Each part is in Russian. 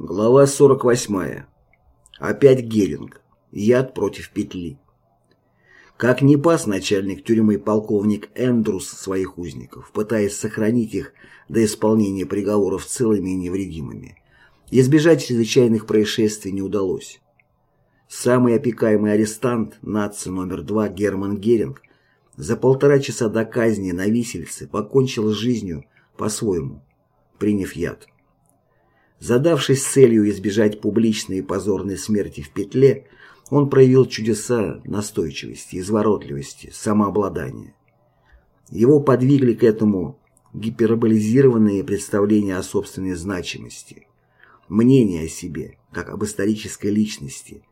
Глава 48. Опять Геринг. Яд против петли. Как не пас начальник тюрьмы полковник Эндрус своих узников, пытаясь сохранить их до исполнения приговоров целыми и невредимыми, избежать чрезвычайных происшествий не удалось. Самый опекаемый арестант, нация номер два Герман Геринг, за полтора часа до казни на висельце покончил с жизнью по-своему, приняв яд. Задавшись целью избежать публичной и позорной смерти в петле, он проявил чудеса настойчивости, изворотливости, самообладания. Его подвигли к этому гиперболизированные представления о собственной значимости, мнение о себе, как об исторической личности,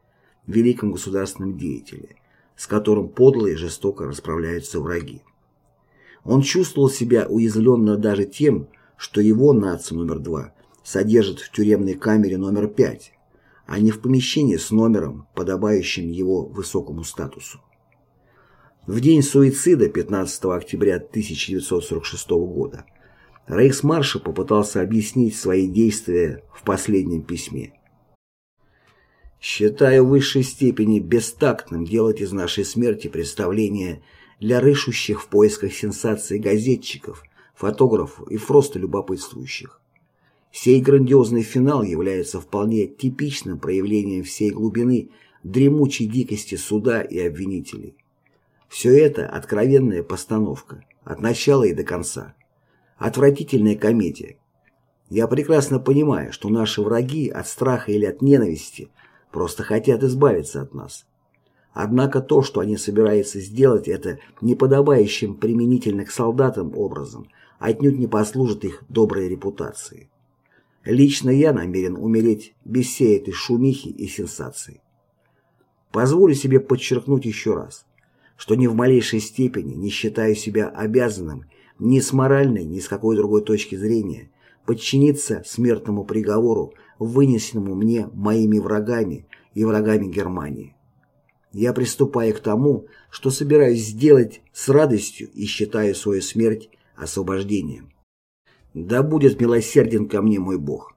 великом государственном деятеле, с которым подло и жестоко расправляются враги. Он чувствовал себя уязвленно даже тем, что его нация номер два содержит в тюремной камере номер 5, а не в помещении с номером, подобающим его высокому статусу. В день суицида 15 октября 1946 года рейхсмаршал попытался объяснить свои действия в последнем письме. «Считаю в высшей степени бестактным делать из нашей смерти представление для рыщущих в поисках сенсаций газетчиков, фотографов и просто любопытствующих. Сей грандиозный финал является вполне типичным проявлением всей глубины дремучей дикости суда и обвинителей. Все это откровенная постановка, от начала и до конца. Отвратительная комедия. Я прекрасно понимаю, что наши враги от страха или от ненависти просто хотят избавиться от нас. Однако то, что они собираются сделать, это неподобающим применительно к солдатам образом, отнюдь не послужит их доброй репутации. Лично я намерен умереть без всей этой шумихи и сенсаций. Позволю себе подчеркнуть еще раз, что ни в малейшей степени не считаю себя обязанным ни с моральной, ни с какой другой точки зрения подчиниться смертному приговору, вынесенному мне моими врагами и врагами Германии. Я приступаю к тому, что собираюсь сделать с радостью и считаю свою смерть освобождением. Да будет милосерден ко мне мой Бог.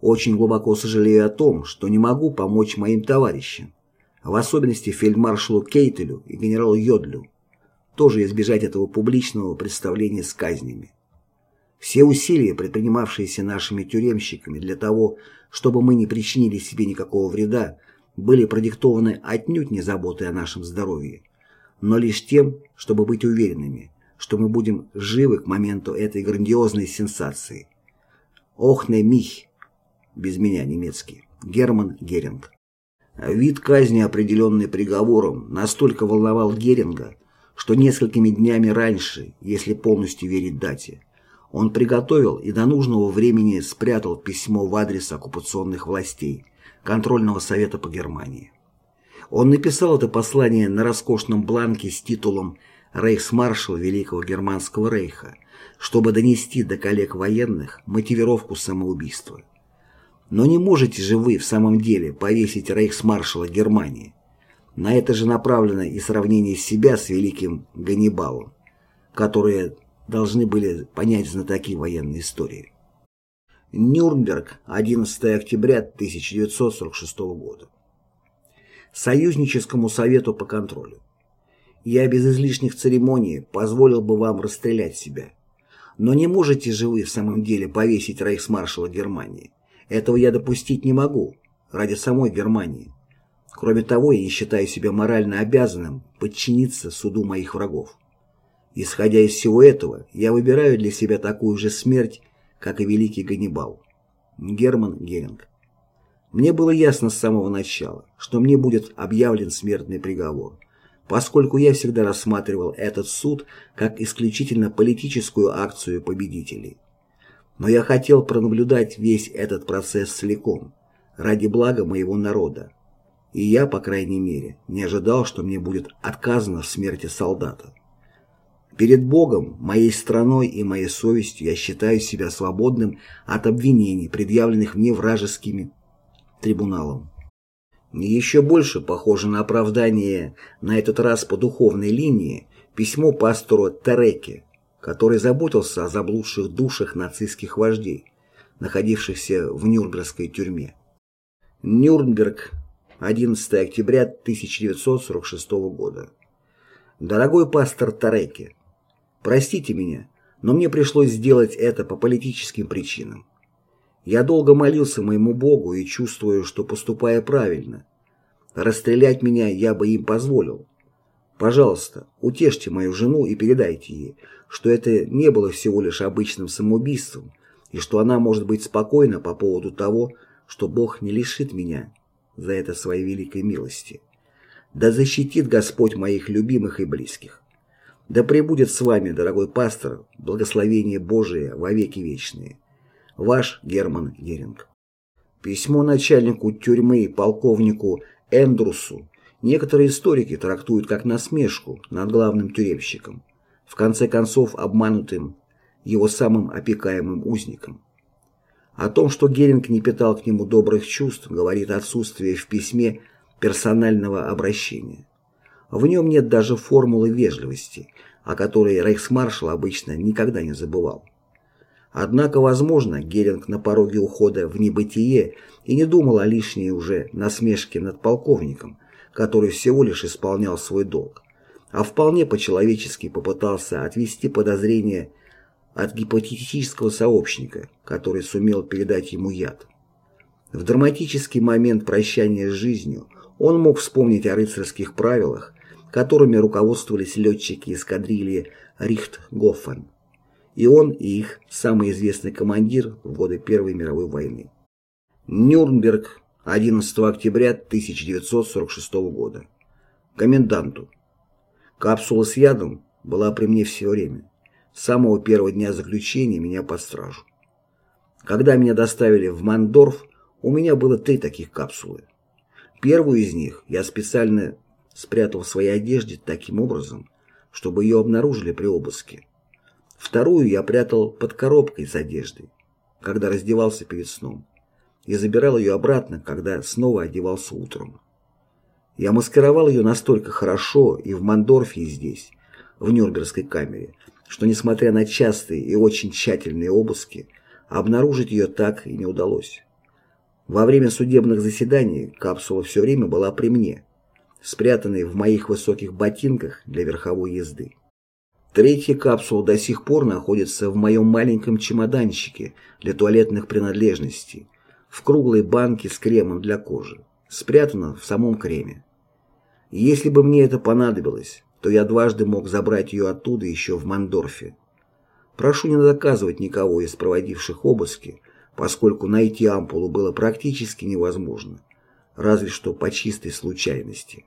Очень глубоко сожалею о том, что не могу помочь моим товарищам, в особенности фельдмаршалу Кейтелю и генералу Йодлю, тоже избежать этого публичного представления с казнями. Все усилия, предпринимавшиеся нашими тюремщиками для того, чтобы мы не причинили себе никакого вреда, были продиктованы отнюдь не заботой о нашем здоровье, но лишь тем, чтобы быть уверенными, что мы будем живы к моменту этой грандиозной сенсации. Охне мих, без меня немецкий, Герман Геринг. Вид казни, определенный приговором, настолько волновал Геринга, что несколькими днями раньше, если полностью верить дате, он приготовил и до нужного времени спрятал письмо в адрес оккупационных властей, контрольного совета по Германии. Он написал это послание на роскошном бланке с титулом рейхсмаршал Великого Германского рейха, чтобы донести до коллег военных мотивировку самоубийства. Но не можете же вы в самом деле повесить рейхсмаршала Германии. На это же направлено и сравнение себя с великим Ганнибалом, которые должны были понять знатоки военной истории. Нюрнберг, 11 октября 1946 года. Союзническому совету по контролю я без излишних церемоний позволил бы вам расстрелять себя. Но не можете же вы в самом деле повесить рейхсмаршала Германии. Этого я допустить не могу, ради самой Германии. Кроме того, я не считаю себя морально обязанным подчиниться суду моих врагов. Исходя из всего этого, я выбираю для себя такую же смерть, как и великий Ганнибал. Герман Геринг. Мне было ясно с самого начала, что мне будет объявлен смертный приговор поскольку я всегда рассматривал этот суд как исключительно политическую акцию победителей. Но я хотел пронаблюдать весь этот процесс целиком, ради блага моего народа. И я, по крайней мере, не ожидал, что мне будет отказано в смерти солдата. Перед Богом, моей страной и моей совестью я считаю себя свободным от обвинений, предъявленных мне вражескими трибуналом. Еще больше похоже на оправдание, на этот раз по духовной линии, письмо пастору Тереке, который заботился о заблудших душах нацистских вождей, находившихся в Нюрнбергской тюрьме. Нюрнберг, 11 октября 1946 года. Дорогой пастор Тареки, простите меня, но мне пришлось сделать это по политическим причинам. Я долго молился моему Богу и чувствую, что поступая правильно. Расстрелять меня я бы им позволил. Пожалуйста, утешьте мою жену и передайте ей, что это не было всего лишь обычным самоубийством, и что она может быть спокойна по поводу того, что Бог не лишит меня за это своей великой милости. Да защитит Господь моих любимых и близких. Да пребудет с вами, дорогой пастор, благословение Божие во веки вечные. Ваш Герман Геринг. Письмо начальнику тюрьмы полковнику Эндрусу некоторые историки трактуют как насмешку над главным тюремщиком, в конце концов обманутым его самым опекаемым узником. О том, что Геринг не питал к нему добрых чувств, говорит отсутствие в письме персонального обращения. В нем нет даже формулы вежливости, о которой рейхсмаршал обычно никогда не забывал. Однако, возможно, Геринг на пороге ухода в небытие и не думал о лишней уже насмешке над полковником, который всего лишь исполнял свой долг, а вполне по-человечески попытался отвести подозрения от гипотетического сообщника, который сумел передать ему яд. В драматический момент прощания с жизнью он мог вспомнить о рыцарских правилах, которыми руководствовались летчики эскадрильи Рихтгофен. И он, и их самый известный командир в годы Первой мировой войны. Нюрнберг, 11 октября 1946 года. Коменданту. Капсула с ядом была при мне все время. С самого первого дня заключения меня под стражу. Когда меня доставили в Мандорф, у меня было три таких капсулы. Первую из них я специально спрятал в своей одежде таким образом, чтобы ее обнаружили при обыске. Вторую я прятал под коробкой с одеждой, когда раздевался перед сном, и забирал ее обратно, когда снова одевался утром. Я маскировал ее настолько хорошо и в Мандорфе, и здесь, в Нюрнбергской камере, что, несмотря на частые и очень тщательные обыски, обнаружить ее так и не удалось. Во время судебных заседаний капсула все время была при мне, спрятанной в моих высоких ботинках для верховой езды. Третья капсула до сих пор находится в моем маленьком чемоданчике для туалетных принадлежностей, в круглой банке с кремом для кожи, спрятана в самом креме. Если бы мне это понадобилось, то я дважды мог забрать ее оттуда еще в Мандорфе. Прошу не доказывать никого из проводивших обыски, поскольку найти ампулу было практически невозможно, разве что по чистой случайности.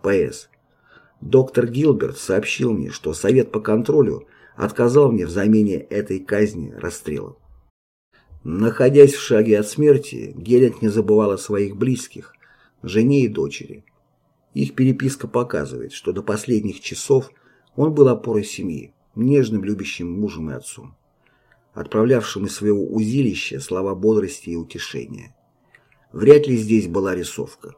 П.С. Доктор Гилберт сообщил мне, что Совет по контролю отказал мне в замене этой казни расстрелом. Находясь в шаге от смерти, Гелент не забывал о своих близких, жене и дочери. Их переписка показывает, что до последних часов он был опорой семьи, нежным любящим мужем и отцом, отправлявшим из своего узилища слова бодрости и утешения. Вряд ли здесь была рисовка.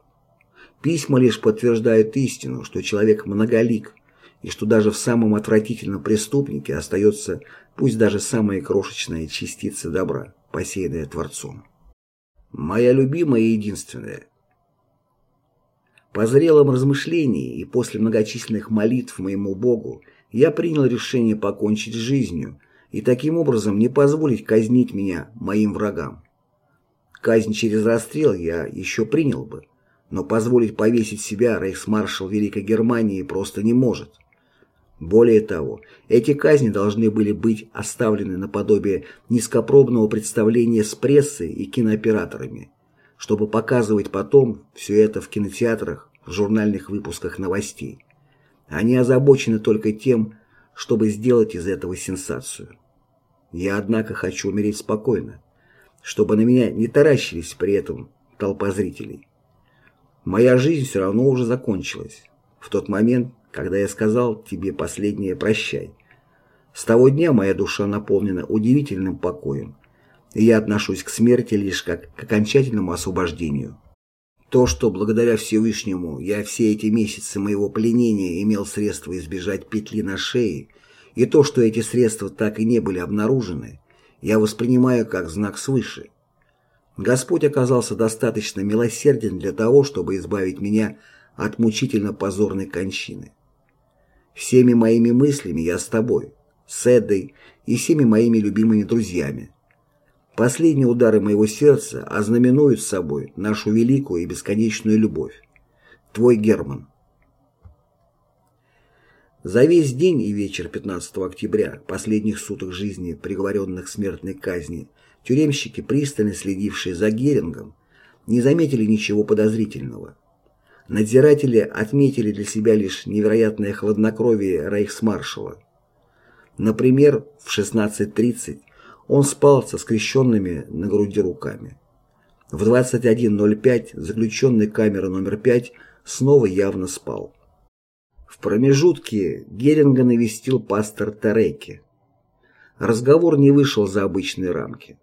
Письма лишь подтверждают истину, что человек многолик, и что даже в самом отвратительном преступнике остается пусть даже самая крошечная частица добра, посеянная Творцом. Моя любимая и единственная, по зрелом размышлении и после многочисленных молитв моему Богу я принял решение покончить с жизнью и таким образом не позволить казнить меня моим врагам. Казнь через расстрел я еще принял бы, но позволить повесить себя рейхсмаршал Великой Германии просто не может. Более того, эти казни должны были быть оставлены наподобие низкопробного представления с прессой и кинооператорами, чтобы показывать потом все это в кинотеатрах, в журнальных выпусках новостей. Они озабочены только тем, чтобы сделать из этого сенсацию. Я, однако, хочу умереть спокойно, чтобы на меня не таращились при этом толпа зрителей. Моя жизнь все равно уже закончилась. В тот момент, когда я сказал тебе последнее «прощай». С того дня моя душа наполнена удивительным покоем, и я отношусь к смерти лишь как к окончательному освобождению. То, что благодаря Всевышнему я все эти месяцы моего пленения имел средства избежать петли на шее, и то, что эти средства так и не были обнаружены, я воспринимаю как знак свыше. Господь оказался достаточно милосерден для того, чтобы избавить меня от мучительно позорной кончины. Всеми моими мыслями я с тобой, с Эдой и всеми моими любимыми друзьями. Последние удары моего сердца ознаменуют собой нашу великую и бесконечную любовь. Твой Герман. За весь день и вечер 15 октября, последних суток жизни приговоренных к смертной казни, тюремщики, пристально следившие за Герингом, не заметили ничего подозрительного. Надзиратели отметили для себя лишь невероятное хладнокровие рейхсмаршала. Например, в 16.30 он спал со скрещенными на груди руками. В 21.05 заключенный камеры номер 5 снова явно спал. В промежутке Геринга навестил пастор Тареки. Разговор не вышел за обычные рамки.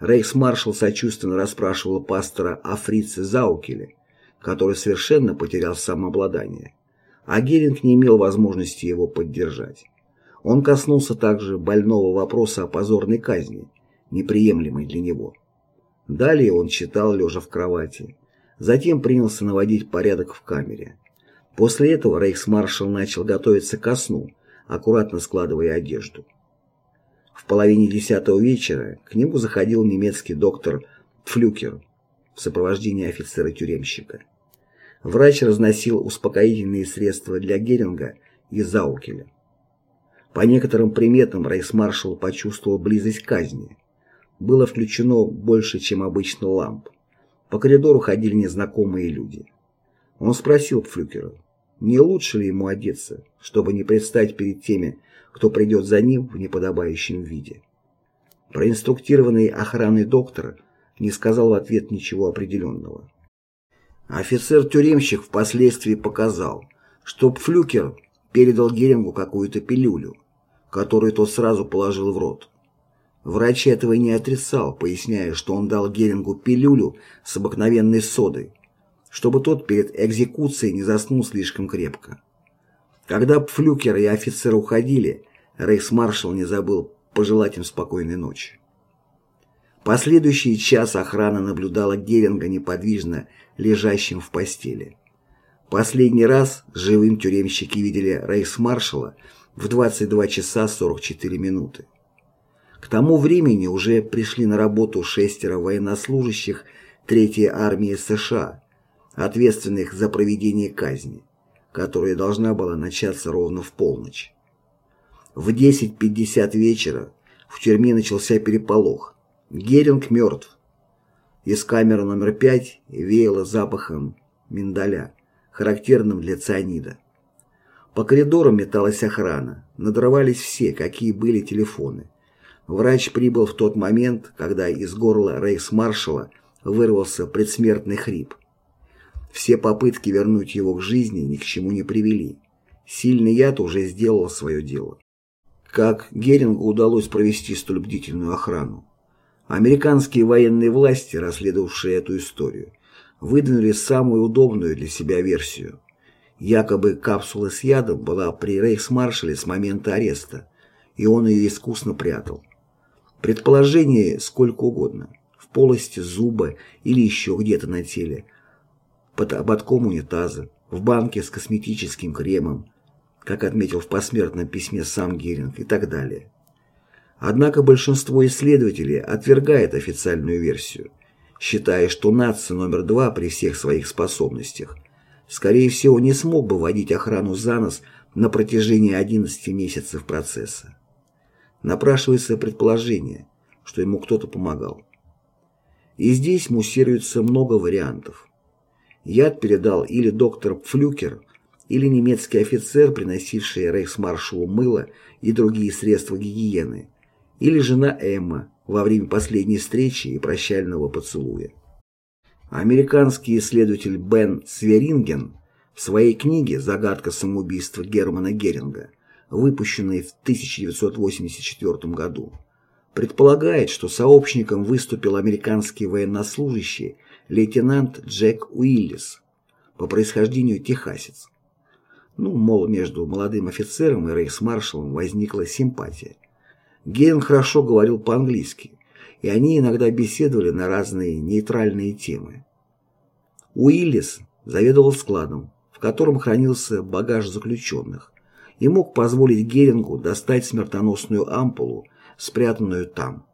Рейхсмаршал сочувственно расспрашивал пастора о фрице Заукеле, который совершенно потерял самообладание, а Геринг не имел возможности его поддержать. Он коснулся также больного вопроса о позорной казни, неприемлемой для него. Далее он читал, лежа в кровати. Затем принялся наводить порядок в камере. После этого рейхсмаршал начал готовиться ко сну, аккуратно складывая одежду. В половине десятого вечера к нему заходил немецкий доктор Флюкер в сопровождении офицера-тюремщика. Врач разносил успокоительные средства для Геринга и Заукеля. По некоторым приметам рейхсмаршал почувствовал близость казни. Было включено больше, чем обычно ламп. По коридору ходили незнакомые люди. Он спросил Пфлюкера, не лучше ли ему одеться, чтобы не предстать перед теми, кто придет за ним в неподобающем виде. Проинструктированный охранный доктор не сказал в ответ ничего определенного. Офицер-тюремщик впоследствии показал, что Пфлюкер передал Герингу какую-то пилюлю, которую тот сразу положил в рот. Врач этого не отрицал, поясняя, что он дал Герингу пилюлю с обыкновенной содой, чтобы тот перед экзекуцией не заснул слишком крепко. Когда Пфлюкер и офицер уходили, рейхсмаршал не забыл пожелать им спокойной ночи. Последующий час охрана наблюдала Геринга неподвижно лежащим в постели. Последний раз живым тюремщики видели рейхсмаршала в 22 часа 44 минуты. К тому времени уже пришли на работу шестеро военнослужащих Третьей армии США, ответственных за проведение казни, которая должна была начаться ровно в полночь. В 10.50 вечера в тюрьме начался переполох. Геринг мертв. Из камеры номер 5 веяло запахом миндаля характерным для цианида. По коридорам металась охрана, надрывались все, какие были телефоны. Врач прибыл в тот момент, когда из горла рейхсмаршала вырвался предсмертный хрип. Все попытки вернуть его к жизни ни к чему не привели. Сильный яд уже сделал свое дело. Как Герингу удалось провести столь бдительную охрану? Американские военные власти, расследовавшие эту историю, выдвинули самую удобную для себя версию. Якобы капсула с ядом была при рейхсмаршале с момента ареста, и он ее искусно прятал. Предположение сколько угодно, в полости зуба или еще где-то на теле, под ободком унитаза, в банке с косметическим кремом, как отметил в посмертном письме сам Геринг и так далее. Однако большинство исследователей отвергает официальную версию, считая, что нация номер два при всех своих способностях, скорее всего, не смог бы водить охрану за нос на протяжении 11 месяцев процесса. Напрашивается предположение, что ему кто-то помогал. И здесь муссируется много вариантов. Яд передал или доктор Пфлюкер, или немецкий офицер, приносивший рейхсмаршалу мыло и другие средства гигиены, или жена Эмма, во время последней встречи и прощального поцелуя. Американский исследователь Бен Сверинген в своей книге «Загадка самоубийства Германа Геринга», выпущенной в 1984 году, предполагает, что сообщником выступил американский военнослужащий лейтенант Джек Уиллис, по происхождению техасец. Ну, мол, между молодым офицером и рейхсмаршалом возникла симпатия. Геринг хорошо говорил по-английски, и они иногда беседовали на разные нейтральные темы. Уиллис заведовал складом, в котором хранился багаж заключенных, и мог позволить Герингу достать смертоносную ампулу, спрятанную там.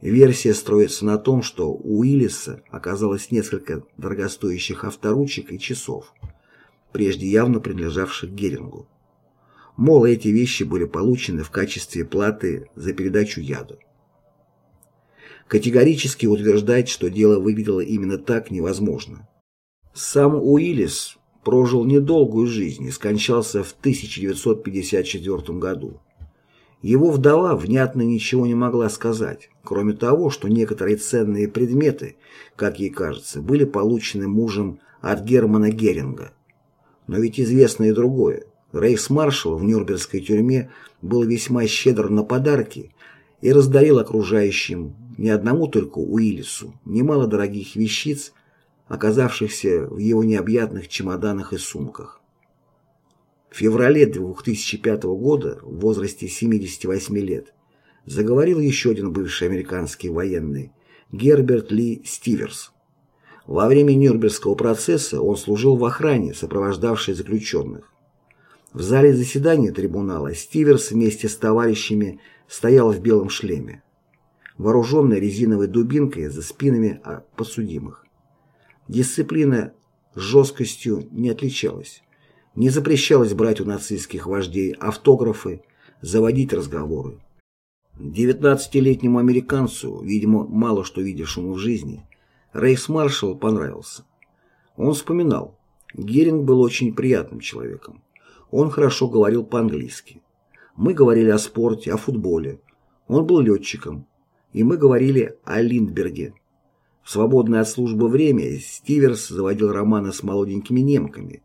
Версия строится на том, что у Уиллиса оказалось несколько дорогостоящих авторучек и часов, прежде явно принадлежавших Герингу. Мол, эти вещи были получены в качестве платы за передачу яду. Категорически утверждать, что дело выглядело именно так, невозможно. Сам Уиллис прожил недолгую жизнь и скончался в 1954 году. Его вдова внятно ничего не могла сказать, кроме того, что некоторые ценные предметы, как ей кажется, были получены мужем от Германа Геринга. Но ведь известно и другое. Рейхсмаршал в Нюрнбергской тюрьме был весьма щедр на подарки и раздарил окружающим не одному только Уиллису немало дорогих вещиц, оказавшихся в его необъятных чемоданах и сумках. В феврале 2005 года, в возрасте 78 лет, заговорил еще один бывший американский военный, Герберт Ли Стиверс. Во время Нюрнбергского процесса он служил в охране, сопровождавшей заключенных. В зале заседания трибунала Стиверс вместе с товарищами стоял в белом шлеме, вооруженный резиновой дубинкой за спинами подсудимых. Дисциплина жесткостью не отличалась. Не запрещалось брать у нацистских вождей автографы, заводить разговоры. 19-летнему американцу, видимо, мало что видевшему в жизни, рейхсмаршал понравился. Он вспоминал, Геринг был очень приятным человеком. Он хорошо говорил по-английски. Мы говорили о спорте, о футболе. Он был летчиком. И мы говорили о Линдберге. В свободное от службы время Стиверс заводил романы с молоденькими немками,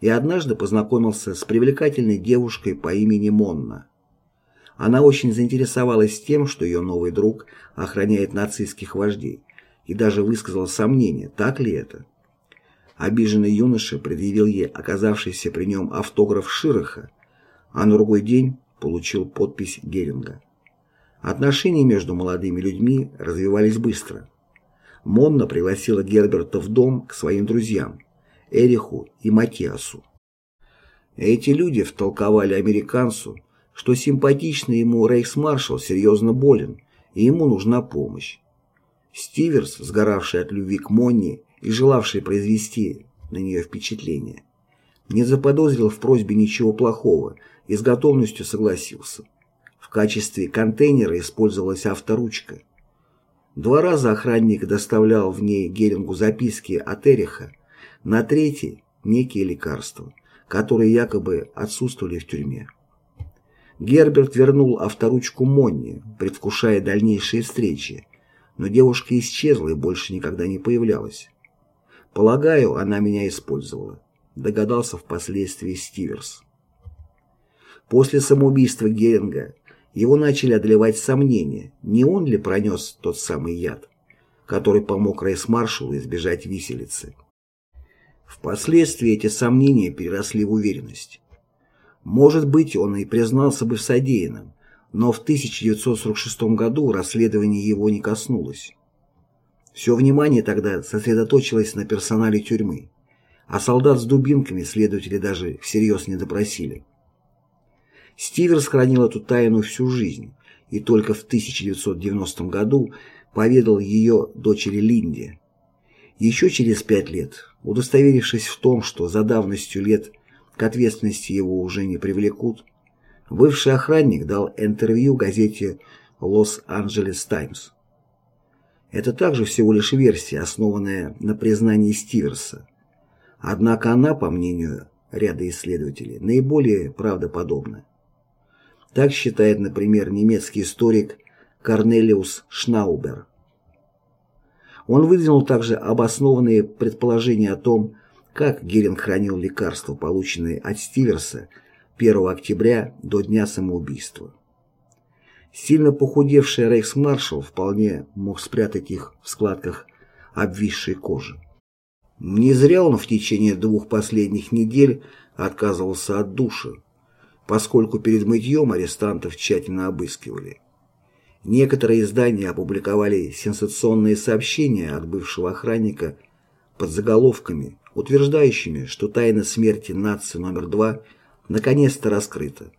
и однажды познакомился с привлекательной девушкой по имени Монна. Она очень заинтересовалась тем, что ее новый друг охраняет нацистских вождей, и даже высказала сомнение, так ли это. Обиженный юноша предъявил ей оказавшийся при нем автограф Широха, а на другой день получил подпись Геринга. Отношения между молодыми людьми развивались быстро. Монна пригласила Герберта в дом к своим друзьям – Эриху и Матиасу. Эти люди втолковали американцу, что симпатичный ему рейхсмаршал серьезно болен, и ему нужна помощь. Стиверс, сгоравший от любви к Монни и желавший произвести на нее впечатление, не заподозрил в просьбе ничего плохого и с готовностью согласился. В качестве контейнера использовалась авторучка. Два раза охранник доставлял в ней Герингу записки от Эриха, на третий – некие лекарства, которые якобы отсутствовали в тюрьме. Герберт вернул авторучку Монни, предвкушая дальнейшие встречи, но девушка исчезла и больше никогда не появлялась. Полагаю, она меня использовала, догадался впоследствии Стиверс. После самоубийства Геринга его начали одолевать сомнения, не он ли пронес тот самый яд, который помог рейс-маршалу избежать виселицы. Впоследствии эти сомнения переросли в уверенность. Может быть, он и признался бы в содеянном, но в 1946 году расследование его не коснулось. Все внимание тогда сосредоточилось на персонале тюрьмы, а солдат с дубинками следователи даже всерьез не допросили. Стиверс хранил эту тайну всю жизнь и только в 1990 году поведал ее дочери Линде. Еще через пять лет Удостоверившись в том, что за давностью лет к ответственности его уже не привлекут, бывший охранник дал интервью газете «Лос-Анджелес Таймс». Это также всего лишь версия, основанная на признании Стиверса. Однако она, по мнению ряда исследователей, наиболее правдоподобна. Так считает, например, немецкий историк Корнелиус Шнаубер. Он выдвинул также обоснованные предположения о том, как Геринг хранил лекарства, полученные от Стиверса 1 октября до дня самоубийства. Сильно похудевший рейхсмаршал вполне мог спрятать их в складках обвисшей кожи. Не зря он в течение двух последних недель отказывался от душа. поскольку перед мытьем арестантов тщательно обыскивали. Некоторые издания опубликовали сенсационные сообщения от бывшего охранника под заголовками, утверждающими, что тайна смерти нации номер два наконец-то раскрыта.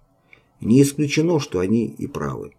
Не исключено, что они и правы.